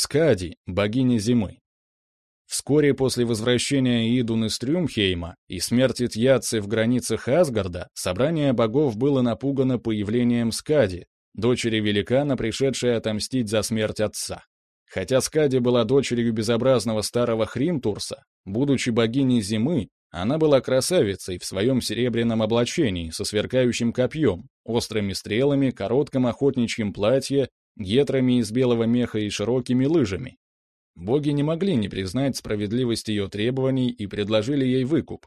Скади, богиня зимы. Вскоре после возвращения Идун из Трюмхейма и смерти Тьяцы в границах Асгарда, собрание богов было напугано появлением Скади, дочери великана, пришедшей отомстить за смерть отца. Хотя Скади была дочерью безобразного старого Хримтурса, будучи богиней зимы, она была красавицей в своем серебряном облачении со сверкающим копьем, острыми стрелами, коротком охотничьем платье, гетрами из белого меха и широкими лыжами. Боги не могли не признать справедливость ее требований и предложили ей выкуп.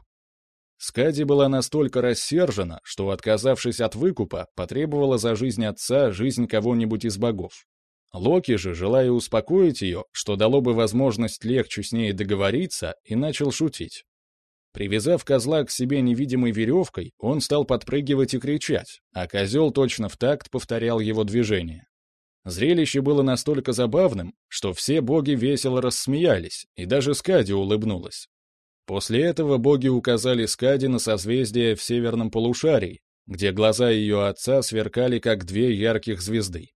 Скади была настолько рассержена, что, отказавшись от выкупа, потребовала за жизнь отца жизнь кого-нибудь из богов. Локи же, желая успокоить ее, что дало бы возможность легче с ней договориться, и начал шутить. Привязав козла к себе невидимой веревкой, он стал подпрыгивать и кричать, а козел точно в такт повторял его движение. Зрелище было настолько забавным, что все боги весело рассмеялись, и даже Скади улыбнулась. После этого боги указали Скади на созвездие в северном полушарии, где глаза ее отца сверкали как две ярких звезды.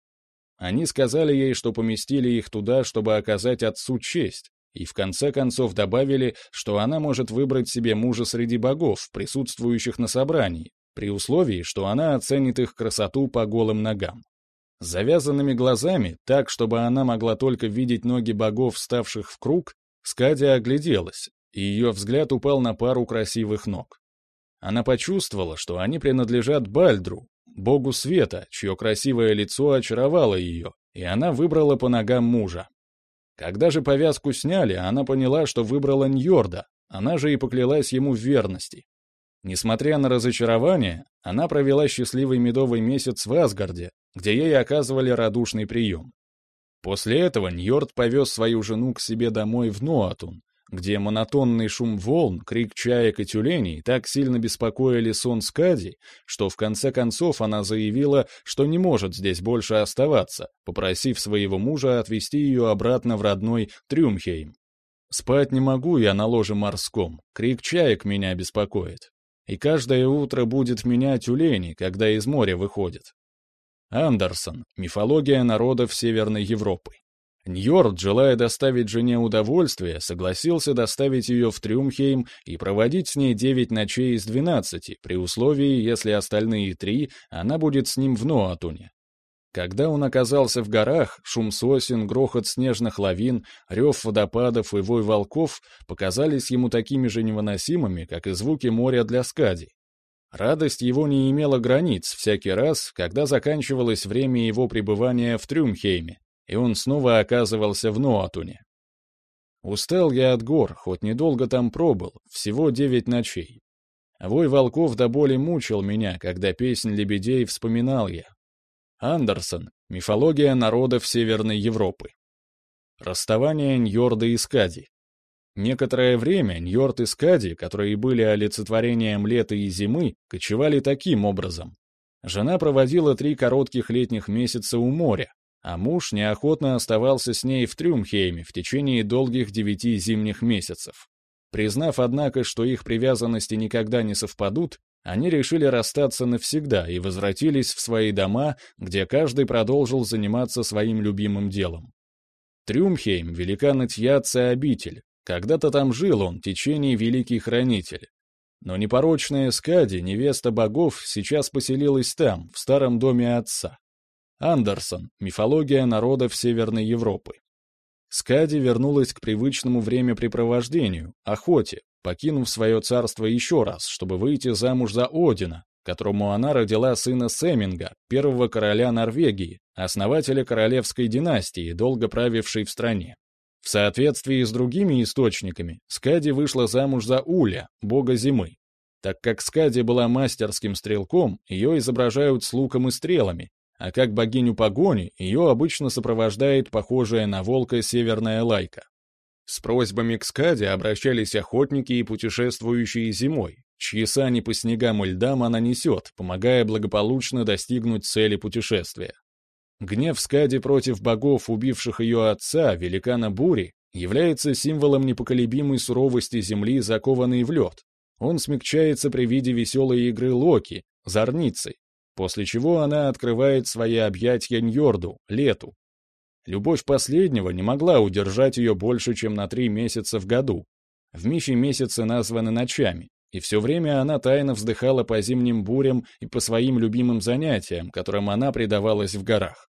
Они сказали ей, что поместили их туда, чтобы оказать отцу честь, и в конце концов добавили, что она может выбрать себе мужа среди богов, присутствующих на собрании, при условии, что она оценит их красоту по голым ногам. Завязанными глазами, так, чтобы она могла только видеть ноги богов, ставших в круг, Скадия огляделась, и ее взгляд упал на пару красивых ног. Она почувствовала, что они принадлежат Бальдру, богу света, чье красивое лицо очаровало ее, и она выбрала по ногам мужа. Когда же повязку сняли, она поняла, что выбрала Ньорда, она же и поклялась ему в верности. Несмотря на разочарование, она провела счастливый медовый месяц в Асгарде, где ей оказывали радушный прием. После этого Ньорд повез свою жену к себе домой в Ноатун, где монотонный шум волн, крик чаек и тюленей так сильно беспокоили сон Скади, что в конце концов она заявила, что не может здесь больше оставаться, попросив своего мужа отвезти ее обратно в родной Трюмхейм. «Спать не могу я на ложе морском, крик чаек меня беспокоит. И каждое утро будет меня тюлени, когда из моря выходит». Андерсон. Мифология народов Северной Европы. Ньорд, желая доставить жене удовольствие, согласился доставить ее в Трюмхейм и проводить с ней девять ночей из двенадцати, при условии, если остальные три, она будет с ним в Ноатуне. Когда он оказался в горах, шум сосен, грохот снежных лавин, рев водопадов и вой волков показались ему такими же невыносимыми, как и звуки моря для Скади. Радость его не имела границ всякий раз, когда заканчивалось время его пребывания в Трюмхейме, и он снова оказывался в Ноатуне. Устал я от гор, хоть недолго там пробыл, всего девять ночей. Вой волков до боли мучил меня, когда песнь лебедей вспоминал я. Андерсон. Мифология народов Северной Европы. Расставание Ньорда и Скади. Некоторое время Ньорд и Скади, которые были олицетворением лета и зимы, кочевали таким образом. Жена проводила три коротких летних месяца у моря, а муж неохотно оставался с ней в Трюмхейме в течение долгих девяти зимних месяцев. Признав, однако, что их привязанности никогда не совпадут, они решили расстаться навсегда и возвратились в свои дома, где каждый продолжил заниматься своим любимым делом. Трюмхейм — великан Тьяца обитель. Когда-то там жил он, течение великий хранитель. Но непорочная Скади, невеста богов, сейчас поселилась там, в старом доме отца. Андерсон. Мифология народов Северной Европы. Скади вернулась к привычному времяпрепровождению, охоте, покинув свое царство еще раз, чтобы выйти замуж за Одина, которому она родила сына Семинга, первого короля Норвегии, основателя королевской династии, долго правившей в стране. В соответствии с другими источниками, Скади вышла замуж за Уля, бога зимы. Так как Скади была мастерским стрелком, ее изображают с луком и стрелами, а как богиню погони ее обычно сопровождает похожая на волка северная лайка. С просьбами к Скаде обращались охотники и путешествующие зимой, чьи сани по снегам и льдам она несет, помогая благополучно достигнуть цели путешествия. Гнев Скади против богов, убивших ее отца, великана Бури, является символом непоколебимой суровости земли, закованной в лед. Он смягчается при виде веселой игры Локи, зорницы, после чего она открывает свои объятия Ньорду, Лету. Любовь последнего не могла удержать ее больше, чем на три месяца в году. В Мифе месяцы названы ночами, и все время она тайно вздыхала по зимним бурям и по своим любимым занятиям, которым она предавалась в горах.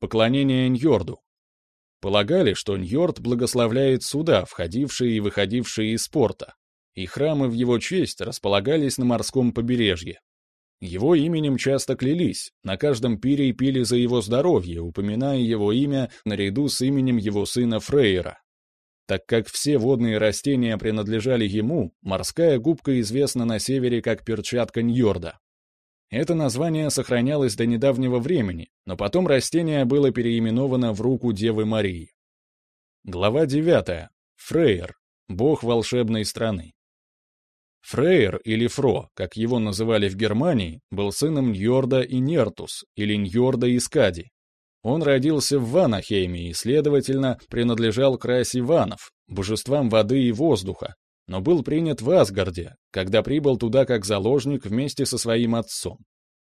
Поклонение Ньорду. Полагали, что Ньорд благословляет суда, входившие и выходившие из порта, и храмы в его честь располагались на морском побережье. Его именем часто клялись, на каждом пире пили за его здоровье, упоминая его имя наряду с именем его сына Фрейера. Так как все водные растения принадлежали ему, морская губка известна на севере как перчатка Ньорда. Это название сохранялось до недавнего времени, но потом растение было переименовано в руку Девы Марии. Глава 9. Фрейер, бог волшебной страны. Фрейер или Фро, как его называли в Германии, был сыном Ньорда и Нертус, или Ньорда и Скади, он родился в Ванахейме и, следовательно, принадлежал к расе ванов, божествам воды и воздуха, но был принят в Асгарде, когда прибыл туда как заложник вместе со своим отцом.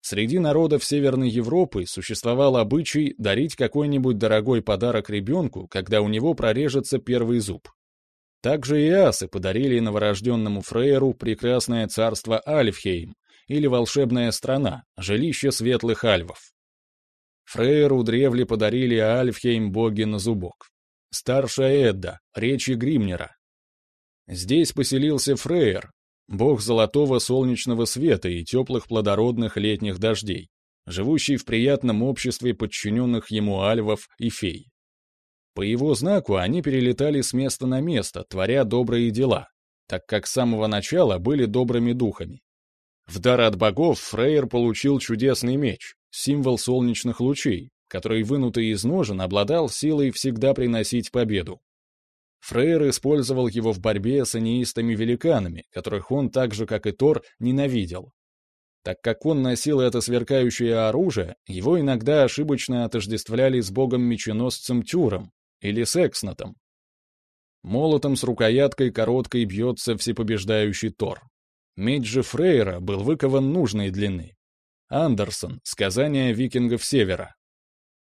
Среди народов Северной Европы существовал обычай дарить какой-нибудь дорогой подарок ребенку, когда у него прорежется первый зуб. Также и асы подарили новорожденному Фрейеру прекрасное царство Альфхейм, или волшебная страна, жилище светлых альвов. Фрейру древли подарили Альфхейм боги на зубок. Старшая Эдда, речи Гримнера. Здесь поселился Фрейр, бог золотого солнечного света и теплых плодородных летних дождей, живущий в приятном обществе подчиненных ему альвов и фей. По его знаку они перелетали с места на место, творя добрые дела, так как с самого начала были добрыми духами. В дар от богов Фрейр получил чудесный меч, символ солнечных лучей, который, вынутый из ножен, обладал силой всегда приносить победу. Фрейр использовал его в борьбе с анеистами-великанами, которых он, так же как и Тор, ненавидел. Так как он носил это сверкающее оружие, его иногда ошибочно отождествляли с богом-меченосцем Тюром или Секснатом. Молотом с рукояткой короткой бьется всепобеждающий Тор. Меч же Фрейра был выкован нужной длины, Андерсон. Сказания викингов Севера.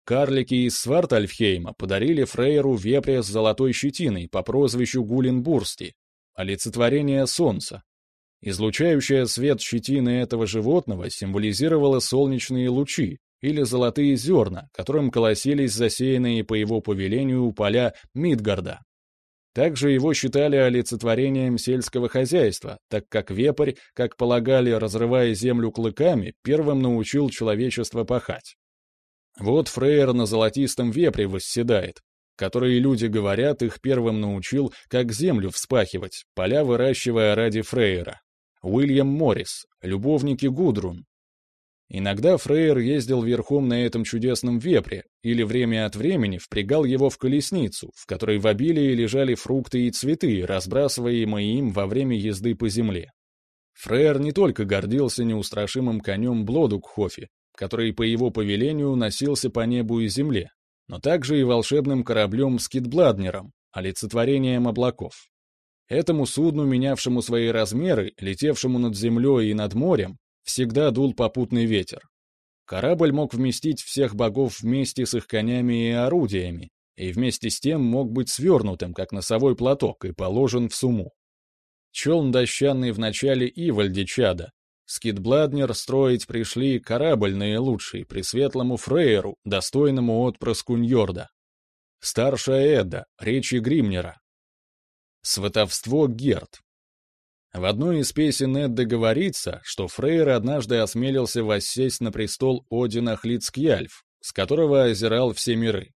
Карлики из Свартальфхейма подарили Фрейру вепря с золотой щетиной по прозвищу Гулинбурсти, олицетворение солнца. Излучающая свет щетины этого животного символизировала солнечные лучи или золотые зерна, которым колосились засеянные по его повелению поля Мидгарда. Также его считали олицетворением сельского хозяйства, так как вепрь, как полагали, разрывая землю клыками, первым научил человечество пахать. Вот Фрейер на золотистом вепре восседает, который, люди говорят, их первым научил, как землю вспахивать, поля выращивая ради Фрейера. Уильям Моррис, любовники Гудрун, Иногда Фрейер ездил верхом на этом чудесном вепре или время от времени впрягал его в колесницу, в которой в обилии лежали фрукты и цветы, разбрасываемые им во время езды по земле. Фрейер не только гордился неустрашимым конем Блодукхофи, который по его повелению носился по небу и земле, но также и волшебным кораблем Скидбладнером, олицетворением облаков. Этому судну, менявшему свои размеры, летевшему над землей и над морем, всегда дул попутный ветер. Корабль мог вместить всех богов вместе с их конями и орудиями, и вместе с тем мог быть свернутым, как носовой платок, и положен в суму. Челн дощанный в начале Ивальди чада. Скидбладнер строить пришли корабль наилучший, пресветлому Фрейеру, достойному отпрыску Ньорда. Старшая Эдда, речи Гримнера. Сватовство Герд, в одной из песен Эдда говорится, что Фрейр однажды осмелился воссесть на престол Одина Хлицкьяльф, с которого озирал все миры.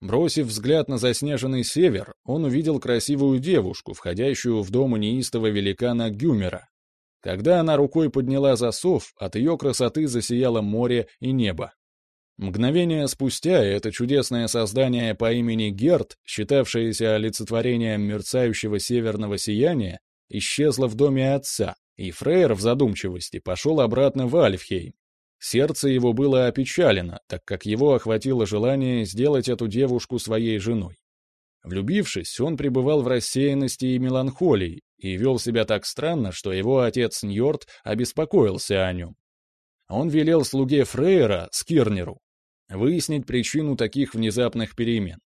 Бросив взгляд на заснеженный север, он увидел красивую девушку, входящую в дом неистого великана Гюмера. Когда она рукой подняла засов, от ее красоты засияло море и небо. Мгновение спустя это чудесное создание по имени Герт, считавшееся олицетворением мерцающего северного сияния, исчезла в доме отца, и Фрейр в задумчивости пошел обратно в Альфхейм. Сердце его было опечалено, так как его охватило желание сделать эту девушку своей женой. Влюбившись, он пребывал в рассеянности и меланхолии и вел себя так странно, что его отец Ньорд обеспокоился о нем. Он велел слуге Фрейра, Скирнеру, выяснить причину таких внезапных перемен.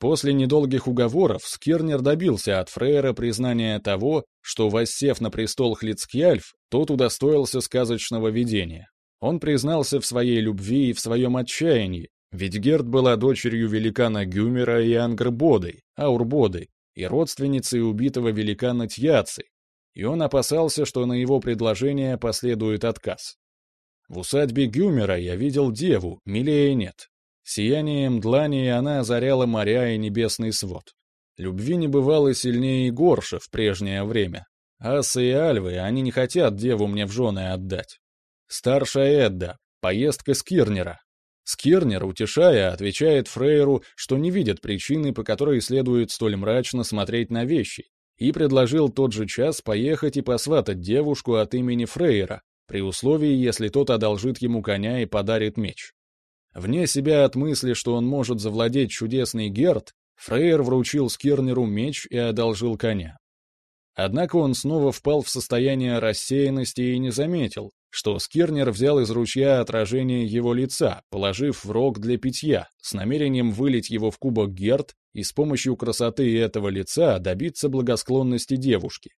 После недолгих уговоров Скирнер добился от Фрейра признания того, что, воссев на престол Хлицкьяльф, тот удостоился сказочного видения. Он признался в своей любви и в своем отчаянии, ведь Герд была дочерью великана Гюмера и Ангрбоды, Аурбоды, и родственницей убитого великана Тьяцы, и он опасался, что на его предложение последует отказ. В усадьбе Гюмера я видел деву, милее нет. Сиянием длани она озаряла моря и небесный свод. Любви не бывало сильнее и горше в прежнее время. Асы и Альвы, они не хотят деву мне в жены отдать. Старшая Эдда, поездка с Кирнера. Скирнер, утешая, отвечает Фрейру, что не видит причины, по которой следует столь мрачно смотреть на вещи, и предложил тот же час поехать и посватать девушку от имени Фрейра, при условии, если тот одолжит ему коня и подарит меч. Вне себя от мысли, что он может завладеть чудесный Герд, Фрейр вручил Скирнеру меч и одолжил коня. Однако он снова впал в состояние рассеянности и не заметил, что Скирнер взял из ручья отражение его лица, положив в рог для питья, с намерением вылить его в кубок Герд и с помощью красоты этого лица добиться благосклонности девушки.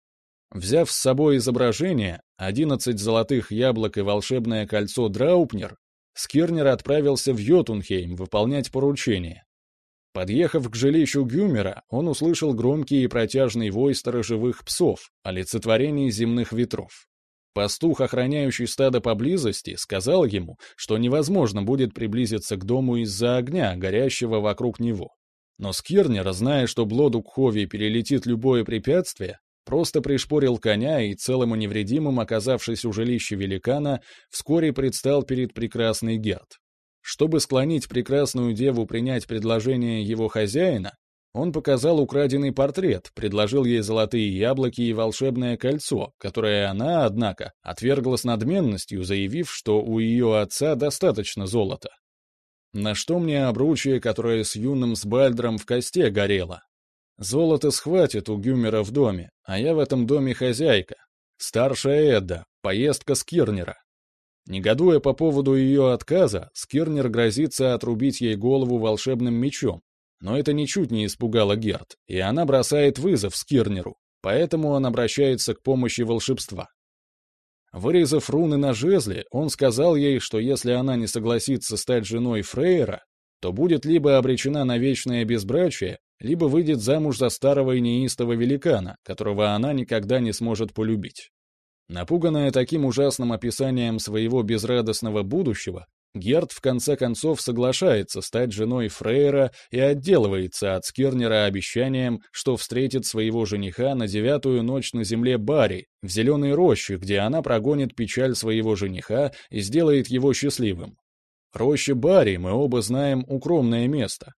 Взяв с собой изображение, 11 золотых яблок и волшебное кольцо Драупнер, Скирнер отправился в Йотунхейм выполнять поручение. Подъехав к жилищу Гюмера, он услышал громкий и протяжный вой сторожевых псов, олицетворений земных ветров. Пастух, охраняющий стадо поблизости, сказал ему, что невозможно будет приблизиться к дому из-за огня, горящего вокруг него. Но Скирнер, зная, что Блоду Кхови перелетит любое препятствие, просто пришпорил коня и, целым и невредимым оказавшись у жилища великана, вскоре предстал перед прекрасной Герд. Чтобы склонить прекрасную деву принять предложение его хозяина, он показал украденный портрет, предложил ей золотые яблоки и волшебное кольцо, которое она, однако, отвергла с надменностью, заявив, что у ее отца достаточно золота. На что мне обручие, которое с юным Сбальдром в косте горело? Золото схватит у Гюмера в доме, а я в этом доме хозяйка. Старшая Эдда, поездка с Кирнера. Негодуя по поводу ее отказа, Скирнер грозится отрубить ей голову волшебным мечом, но это ничуть не испугало Герт, и она бросает вызов Скирнеру, поэтому он обращается к помощи волшебства. Вырезав руны на жезле, он сказал ей, что если она не согласится стать женой Фрейера, то будет либо обречена на вечное безбрачие, либо выйдет замуж за старого и неистого великана, которого она никогда не сможет полюбить. Напуганная таким ужасным описанием своего безрадостного будущего, Герд в конце концов соглашается стать женой Фрейра и отделывается от Скирнера обещанием, что встретит своего жениха на девятую ночь на земле Барри, в зеленой роще, где она прогонит печаль своего жениха и сделает его счастливым. Роща Барри, мы оба знаем, укромное место.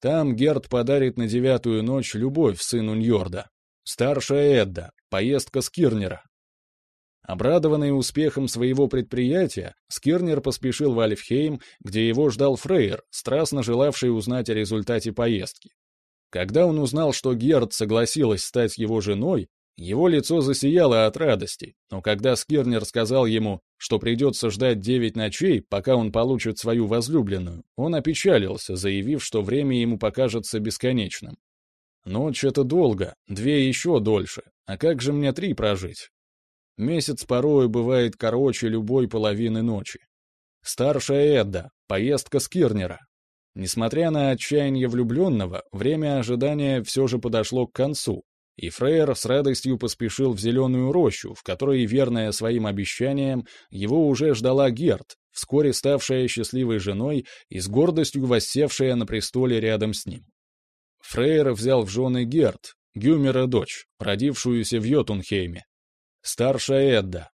Там Герд подарит на девятую ночь любовь сыну Ньорда. Старшая Эдда, поездка Скирнера, Обрадованный успехом своего предприятия, Скирнер поспешил в Альфхейм, где его ждал Фрейер, страстно желавший узнать о результате поездки. Когда он узнал, что Герд согласилась стать его женой, его лицо засияло от радости, но когда Скирнер сказал ему, что придется ждать девять ночей, пока он получит свою возлюбленную, он опечалился, заявив, что время ему покажется бесконечным. Ночь — это долго, две еще дольше, а как же мне три прожить? Месяц порою бывает короче любой половины ночи. Старшая Эдда, поездка с Кирнера. Несмотря на отчаяние влюбленного, время ожидания все же подошло к концу, и Фрейер с радостью поспешил в зеленую рощу, в которой, верная своим обещаниям, его уже ждала Герт, вскоре ставшая счастливой женой и с гордостью воссевшая на престоле рядом с ним. Фрейер взял в жены Герт, Гюмера дочь, родившуюся в Йотунхейме, старшая Эдда.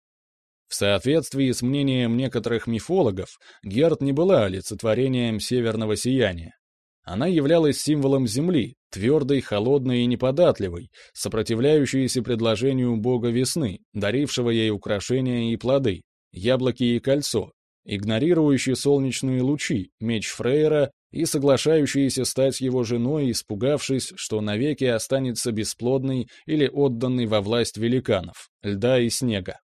В соответствии с мнением некоторых мифологов, Герд не была олицетворением северного сияния. Она являлась символом земли, твердой, холодной и неподатливой, сопротивляющейся предложению бога весны, дарившего ей украшения и плоды, яблоки и кольцо, игнорирующий солнечные лучи, меч Фрейра и соглашающаяся стать его женой, испугавшись, что навеки останется бесплодной или отданной во власть великанов, льда и снега.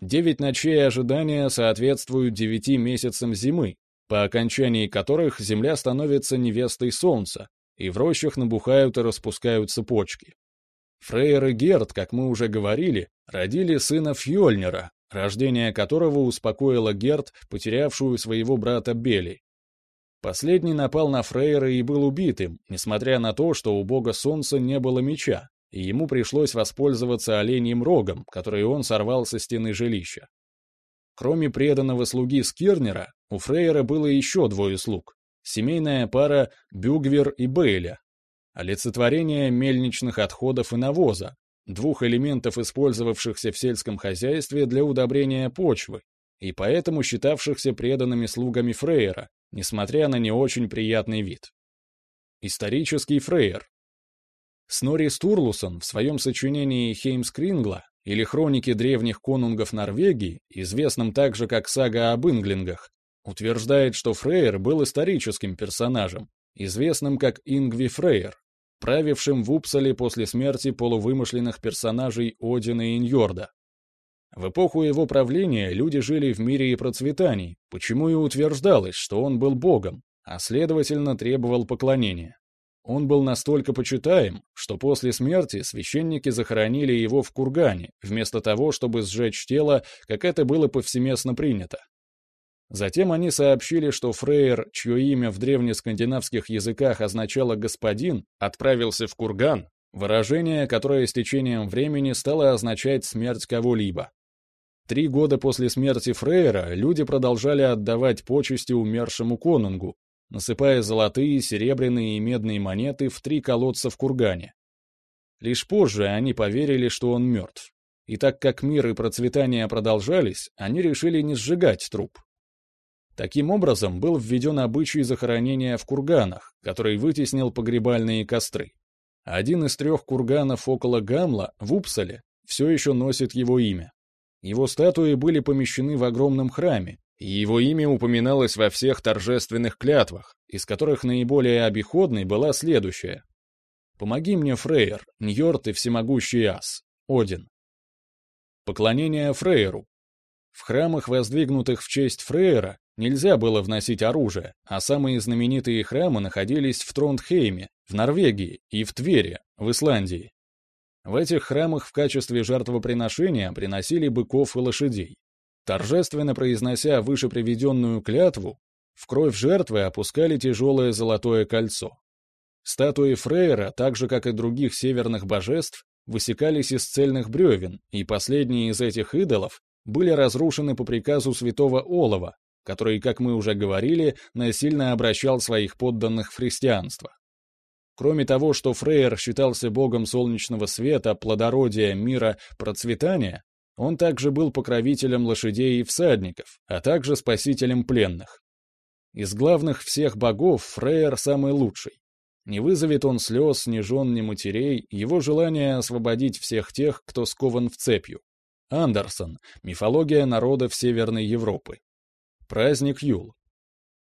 Девять ночей ожидания соответствуют девяти месяцам зимы, по окончании которых Земля становится невестой Солнца, и в рощах набухают и распускаются почки. Фрейер и Герд, как мы уже говорили, родили сына Фьольнера, рождение которого успокоило Герд, потерявшую своего брата Бели. Последний напал на Фрейера и был убитым, несмотря на то, что у бога солнца не было меча, и ему пришлось воспользоваться оленьим рогом, который он сорвал со стены жилища. Кроме преданного слуги Скирнера, у Фрейера было еще двое слуг. Семейная пара Бюгвер и Бейля. Олицетворение мельничных отходов и навоза, двух элементов, использовавшихся в сельском хозяйстве для удобрения почвы, и поэтому считавшихся преданными слугами Фрейера, несмотря на не очень приятный вид. Исторический Фрейер. Снори Стурлусон в своем сочинении «Хеймскрингла» или «Хроники древних конунгов Норвегии», известном также как «Сага об инглингах», утверждает, что Фрейер был историческим персонажем, известным как Ингви Фрейер, правившим в Упсале после смерти полувымышленных персонажей Одина и Ньорда. В эпоху его правления люди жили в мире и процветании, почему и утверждалось, что он был богом, а следовательно требовал поклонения. Он был настолько почитаем, что после смерти священники захоронили его в кургане, вместо того, чтобы сжечь тело, как это было повсеместно принято. Затем они сообщили, что Фрейер, чье имя в древнескандинавских языках означало «господин», отправился в курган, выражение, которое с течением времени стало означать смерть кого-либо. Три года после смерти Фрейера люди продолжали отдавать почести умершему конунгу, насыпая золотые, серебряные и медные монеты в три колодца в кургане. Лишь позже они поверили, что он мертв. И так как мир и процветание продолжались, они решили не сжигать труп, Таким образом, был введен обычай захоронения в курганах, который вытеснил погребальные костры. Один из трех курганов около Гамла, в Упсале, все еще носит его имя. Его статуи были помещены в огромном храме, его имя упоминалось во всех торжественных клятвах, из которых наиболее обиходной была следующая. «Помоги мне, Фрейер, Ньорд и всемогущий ас, Один». Поклонение Фрейеру. В храмах, воздвигнутых в честь Фрейера, Нельзя было вносить оружие, а самые знаменитые храмы находились в Трондхейме, в Норвегии и в Твери, в Исландии. В этих храмах в качестве жертвоприношения приносили быков и лошадей. Торжественно произнося выше приведенную клятву, в кровь жертвы опускали тяжелое золотое кольцо. Статуи Фрейра, так же как и других северных божеств, высекались из цельных бревен, и последние из этих идолов были разрушены по приказу святого Олова, который, как мы уже говорили, насильно обращал своих подданных в христианство. Кроме того, что Фрейер считался богом солнечного света, плодородия, мира, процветания, он также был покровителем лошадей и всадников, а также спасителем пленных. Из главных всех богов Фрейер самый лучший. Не вызовет он слез ни жен, ни матерей, его желание освободить всех тех, кто скован в цепью. Андерсон. Мифология народов Северной Европы. Праздник Юл.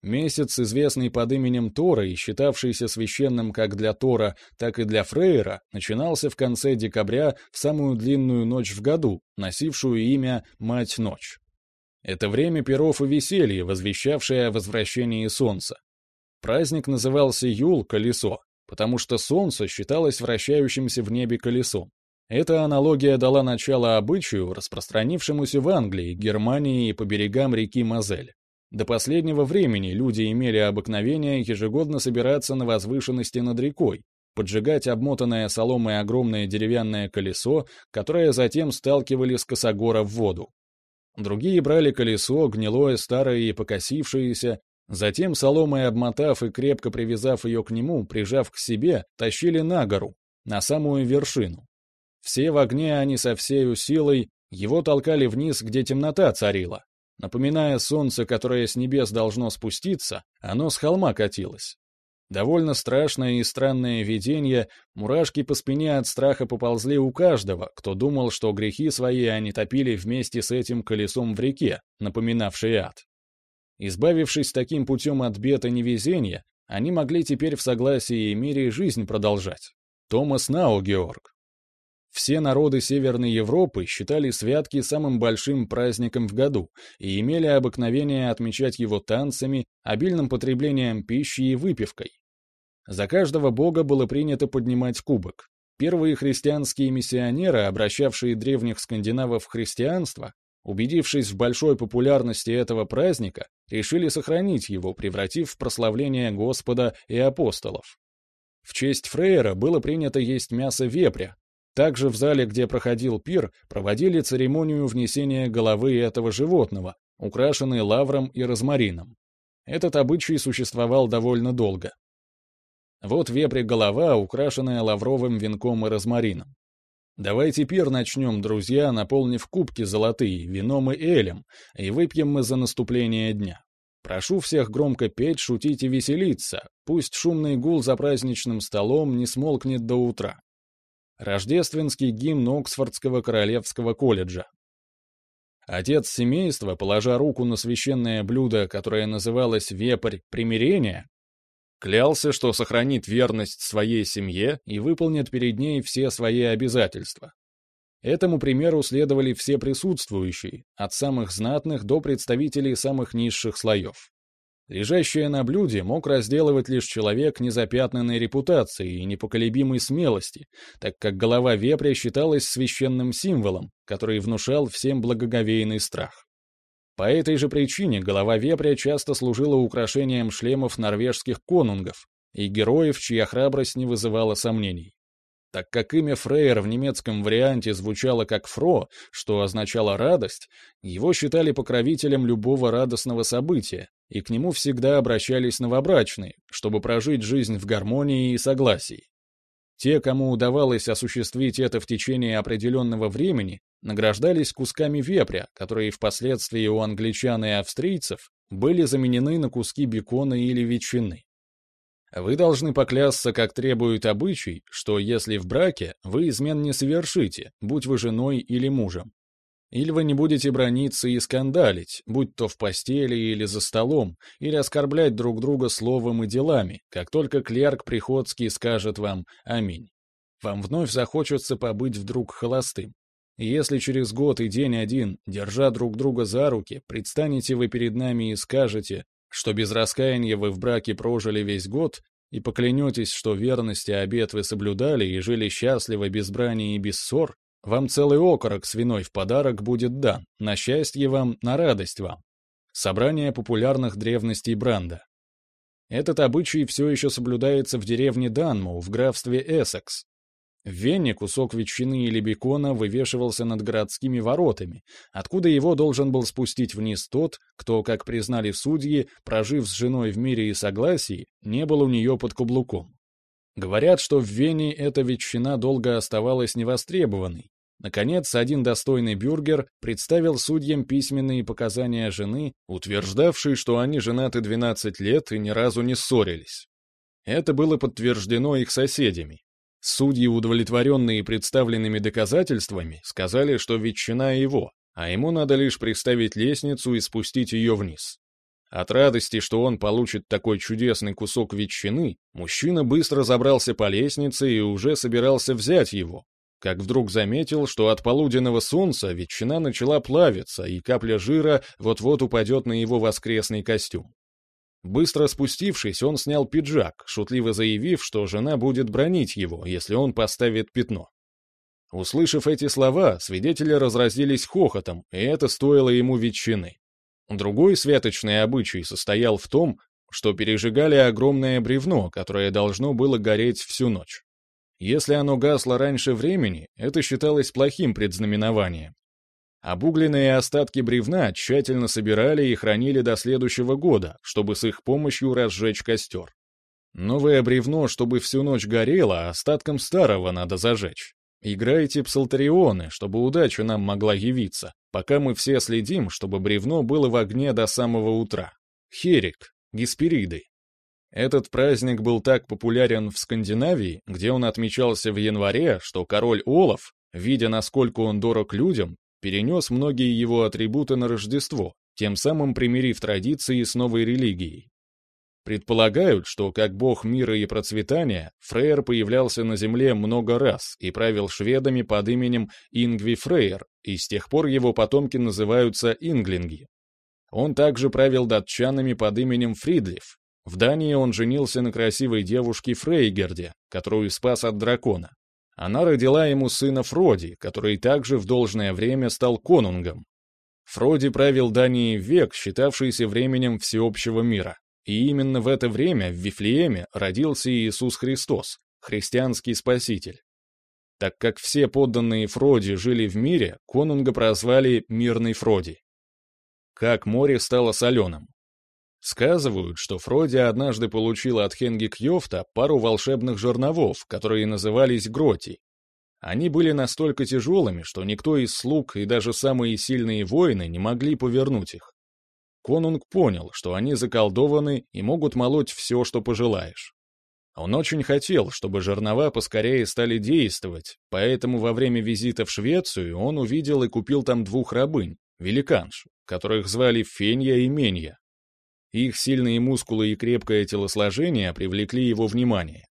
Месяц, известный под именем Тора и считавшийся священным как для Тора, так и для Фрейера, начинался в конце декабря в самую длинную ночь в году, носившую имя Мать-Ночь. Это время перов и веселья, возвещавшее о возвращении солнца. Праздник назывался Юл Колесо, потому что солнце считалось вращающимся в небе колесом. Эта аналогия дала начало обычаю, распространившемуся в Англии, Германии и по берегам реки Мозель. До последнего времени люди имели обыкновение ежегодно собираться на возвышенности над рекой, поджигать обмотанное соломой огромное деревянное колесо, которое затем сталкивали с косогора в воду. Другие брали колесо, гнилое, старое и покосившееся, затем соломой обмотав и крепко привязав ее к нему, прижав к себе, тащили на гору, на самую вершину. Все в огне они со всею силой, его толкали вниз, где темнота царила. Напоминая солнце, которое с небес должно спуститься, оно с холма катилось. Довольно страшное и странное видение, мурашки по спине от страха поползли у каждого, кто думал, что грехи свои они топили вместе с этим колесом в реке, напоминавшей ад. Избавившись таким путем от бед и невезения, они могли теперь в согласии и мире жизнь продолжать. Томас Нау, Георг. Все народы Северной Европы считали святки самым большим праздником в году и имели обыкновение отмечать его танцами, обильным потреблением пищи и выпивкой. За каждого бога было принято поднимать кубок. Первые христианские миссионеры, обращавшие древних скандинавов в христианство, убедившись в большой популярности этого праздника, решили сохранить его, превратив в прославление Господа и апостолов. В честь Фрейера было принято есть мясо вепря. Также в зале, где проходил пир, проводили церемонию внесения головы этого животного, украшенной лавром и розмарином. Этот обычай существовал довольно долго. Вот вепря голова, украшенная лавровым венком и розмарином. Давайте пир начнем, друзья, наполнив кубки золотые вином и элем, и выпьем мы за наступление дня. Прошу всех громко петь, шутить и веселиться, пусть шумный гул за праздничным столом не смолкнет до утра. Рождественский гимн Оксфордского королевского колледжа. Отец семейства, положа руку на священное блюдо, которое называлось «Вепрь примирения», Клялся, что сохранит верность своей семье и выполнит перед ней все свои обязательства. Этому примеру следовали все присутствующие, от самых знатных до представителей самых низших слоев. Лежащее на блюде мог разделывать лишь человек незапятнанной репутацией и непоколебимой смелости, так как голова вепря считалась священным символом, который внушал всем благоговейный страх. По этой же причине голова вепря часто служила украшением шлемов норвежских конунгов и героев, чья храбрость не вызывала сомнений. Так как имя Фрейер в немецком варианте звучало как «фро», что означало «радость», его считали покровителем любого радостного события, и к нему всегда обращались новобрачные, чтобы прожить жизнь в гармонии и согласии. Те, кому удавалось осуществить это в течение определенного времени, награждались кусками вепря, которые впоследствии у англичан и австрийцев были заменены на куски бекона или ветчины. Вы должны поклясться, как требует обычай, что если в браке, вы измен не совершите, будь вы женой или мужем. Или вы не будете брониться и скандалить, будь то в постели или за столом, или оскорблять друг друга словом и делами, как только клерк Приходский скажет вам «Аминь». Вам вновь захочется побыть вдруг холостым. И если через год и день один, держа друг друга за руки, предстанете вы перед нами и скажете, что без раскаяния вы в браке прожили весь год, и поклянетесь, что верность и обет вы соблюдали и жили счастливо без брани и без ссор, вам целый окорок свиной в подарок будет дан, на счастье вам, на радость вам. Собрание популярных древностей Бранда. Этот обычай все еще соблюдается в деревне Данму в графстве Эссекс. В Вене кусок ветчины или бекона вывешивался над городскими воротами, откуда его должен был спустить вниз тот, кто, как признали судьи, прожив с женой в мире и согласии, не был у нее под каблуком. Говорят, что в Вене эта ветчина долго оставалась невостребованной. Наконец, один достойный бюргер представил судьям письменные показания жены, утверждавшие, что они женаты 12 лет и ни разу не ссорились. Это было подтверждено их соседями. Судьи, удовлетворенные представленными доказательствами, сказали, что ветчина его, а ему надо лишь приставить лестницу и спустить ее вниз. От радости, что он получит такой чудесный кусок ветчины, мужчина быстро забрался по лестнице и уже собирался взять его, как вдруг заметил, что от полуденного солнца ветчина начала плавиться, и капля жира вот-вот упадет на его воскресный костюм. Быстро спустившись, он снял пиджак, шутливо заявив, что жена будет бронить его, если он поставит пятно. Услышав эти слова, свидетели разразились хохотом, и это стоило ему ветчины. Другой святочный обычай состоял в том, что пережигали огромное бревно, которое должно было гореть всю ночь. Если оно гасло раньше времени, это считалось плохим предзнаменованием. Обугленные остатки бревна тщательно собирали и хранили до следующего года, чтобы с их помощью разжечь костер. Новое бревно, чтобы всю ночь горело, а остатком старого надо зажечь. Играйте псалтарионы, чтобы удача нам могла явиться, пока мы все следим, чтобы бревно было в огне до самого утра. Херик, Геспериды. Этот праздник был так популярен в Скандинавии, где он отмечался в январе, что король Олаф, видя, насколько он дорог людям, перенес многие его атрибуты на Рождество, тем самым примирив традиции с новой религией. Предполагают, что как бог мира и процветания, Фрейр появлялся на Земле много раз и правил шведами под именем Ингви Фрейр, и с тех пор его потомки называются инглинги. Он также правил датчанами под именем Фридлиф. В Дании он женился на красивой девушке Фрейгерде, которую спас от дракона. Она родила ему сына Фроди, который также в должное время стал конунгом. Фроди правил Данией век, считавшийся временем всеобщего мира. И именно в это время в Вифлееме родился Иисус Христос, христианский спаситель. Так как все подданные Фроди жили в мире, конунга прозвали «Мирный Фроди». Как море стало соленым. Сказывают, что Фроди однажды получил от Хенги Кьёфта пару волшебных жерновов, которые назывались гроти. Они были настолько тяжелыми, что никто из слуг и даже самые сильные воины не могли повернуть их. Конунг понял, что они заколдованы и могут молоть все, что пожелаешь. Он очень хотел, чтобы жернова поскорее стали действовать, поэтому во время визита в Швецию он увидел и купил там двух рабынь, великанш, которых звали Фенья и Менья. Их сильные мускулы и крепкое телосложение привлекли его внимание.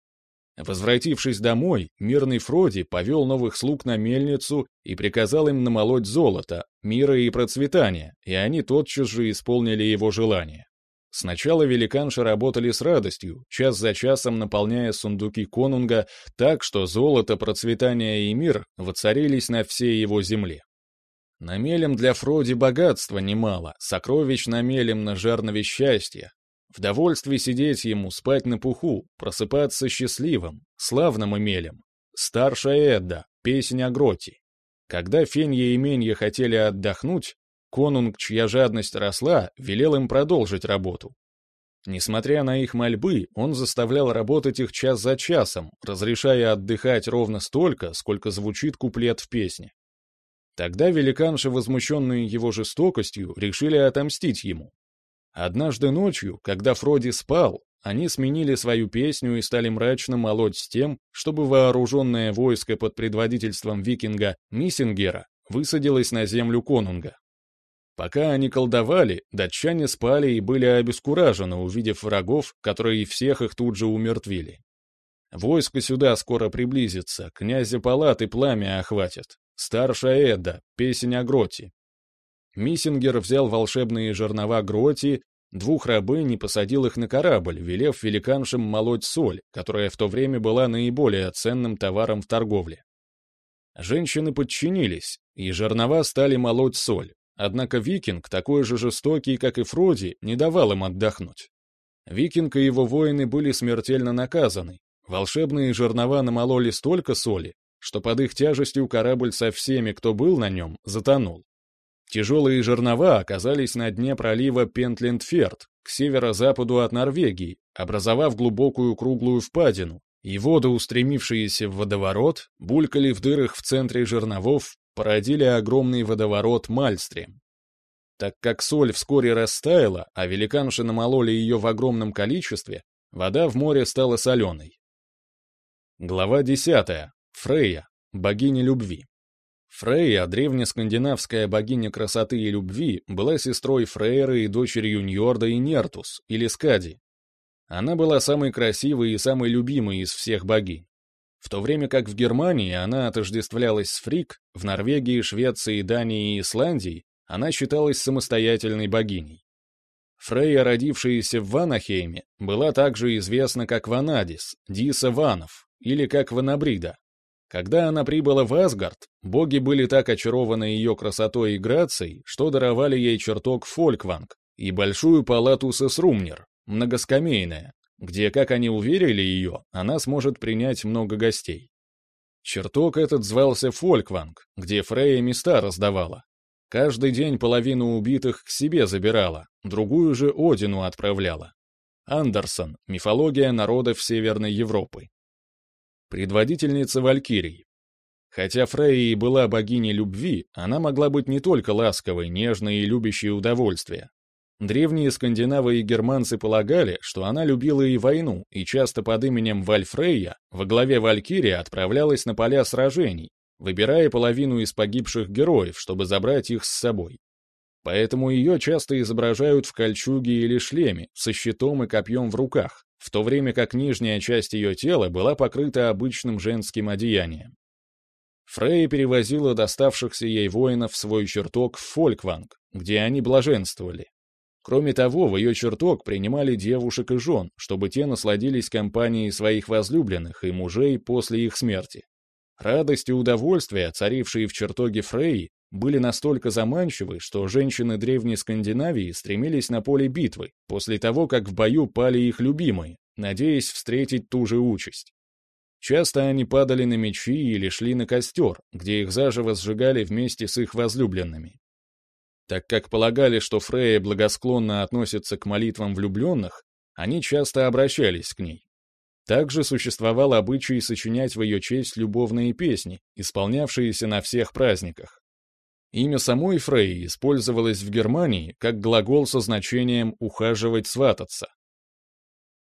Возвратившись домой, мирный Фроди повел новых слуг на мельницу и приказал им намолоть золото, мира и процветания, и они тотчас же исполнили его желание. Сначала великанши работали с радостью, час за часом наполняя сундуки конунга так, что золото, процветание и мир воцарились на всей его земле. Намелем для Фроди богатства немало, сокровищ намелем на жернове счастья, в довольстве сидеть ему, спать на пуху, просыпаться счастливым, славным имелем. Старшая Эдда, песня о гроте. Когда Фенья и Менья хотели отдохнуть, конунг, чья жадность росла, велел им продолжить работу. Несмотря на их мольбы, он заставлял работать их час за часом, разрешая отдыхать ровно столько, сколько звучит куплет в песне. Тогда великанши, возмущенные его жестокостью, решили отомстить ему. Однажды ночью, когда Фроди спал, они сменили свою песню и стали мрачно молоть с тем, чтобы вооруженное войско под предводительством викинга Миссингера высадилось на землю конунга. Пока они колдовали, датчане спали и были обескуражены, увидев врагов, которые всех их тут же умертвили. Войско сюда скоро приблизится, князя палаты пламя охватит. Старшая Эдда, песень о гроте, Миссингер взял волшебные жернова Гроти, двух рабынь и посадил их на корабль, велев великаншам молоть соль, которая в то время была наиболее ценным товаром в торговле. Женщины подчинились, и жернова стали молоть соль, однако викинг, такой же жестокий, как и Фроди, не давал им отдохнуть. Викинг и его воины были смертельно наказаны, волшебные жернова намололи столько соли, что под их тяжестью корабль со всеми, кто был на нем, затонул. Тяжелые жернова оказались на дне пролива Пентлендферд, к северо-западу от Норвегии, образовав глубокую круглую впадину, и воды, устремившиеся в водоворот, булькали в дырах в центре жерновов, породили огромный водоворот Мальстрем. Так как соль вскоре растаяла, а великанши намололи ее в огромном количестве, вода в море стала соленой. Глава 10. Фрейя, богиня любви. Фрейя, древнескандинавская богиня красоты и любви, была сестрой Фрейры и дочерью Ньорда и Нертус, или Скади. Она была самой красивой и самой любимой из всех богинь. В то время как в Германии она отождествлялась с Фрик, в Норвегии, Швеции, Дании и Исландии она считалась самостоятельной богиней. Фрейя, родившаяся в Ванахейме, была также известна как Ванадис, Диса Ванов, или как Ванабрида, когда она прибыла в Асгард, боги были так очарованы ее красотой и грацией, что даровали ей чертог Фолькванг и большую палату Сесрумнер, многоскамейная, где, как они уверили ее, она сможет принять много гостей. Чертог этот звался Фолькванг, где Фрейя места раздавала. Каждый день половину убитых к себе забирала, другую же Одину отправляла. Андерсон. Мифология народов Северной Европы предводительница Валькирий. Хотя Фрейя и была богиней любви, она могла быть не только ласковой, нежной и любящей удовольствия. Древние скандинавы и германцы полагали, что она любила и войну, и часто под именем Вальфрейя во главе Валькирия отправлялась на поля сражений, выбирая половину из погибших героев, чтобы забрать их с собой. поэтому ее часто изображают в кольчуге или шлеме, со щитом и копьем в руках, в то время как нижняя часть ее тела была покрыта обычным женским одеянием. Фрейя перевозила доставшихся ей воинов в свой чертог в Фолькванг, где они блаженствовали. Кроме того, в ее чертог принимали девушек и жен, чтобы те насладились компанией своих возлюбленных и мужей после их смерти. Радость и удовольствие, царившие в чертоге Фрейи, были настолько заманчивы, что женщины Древней Скандинавии стремились на поле битвы, после того, как в бою пали их любимые, надеясь встретить ту же участь. Часто они падали на мечи или шли на костер, где их заживо сжигали вместе с их возлюбленными. Так как полагали, что Фрея благосклонно относится к молитвам влюбленных, они часто обращались к ней. Также существовал обычай сочинять в ее честь любовные песни, исполнявшиеся на всех праздниках. Имя самой Фрейи использовалось в Германии как глагол со значением «ухаживать, свататься».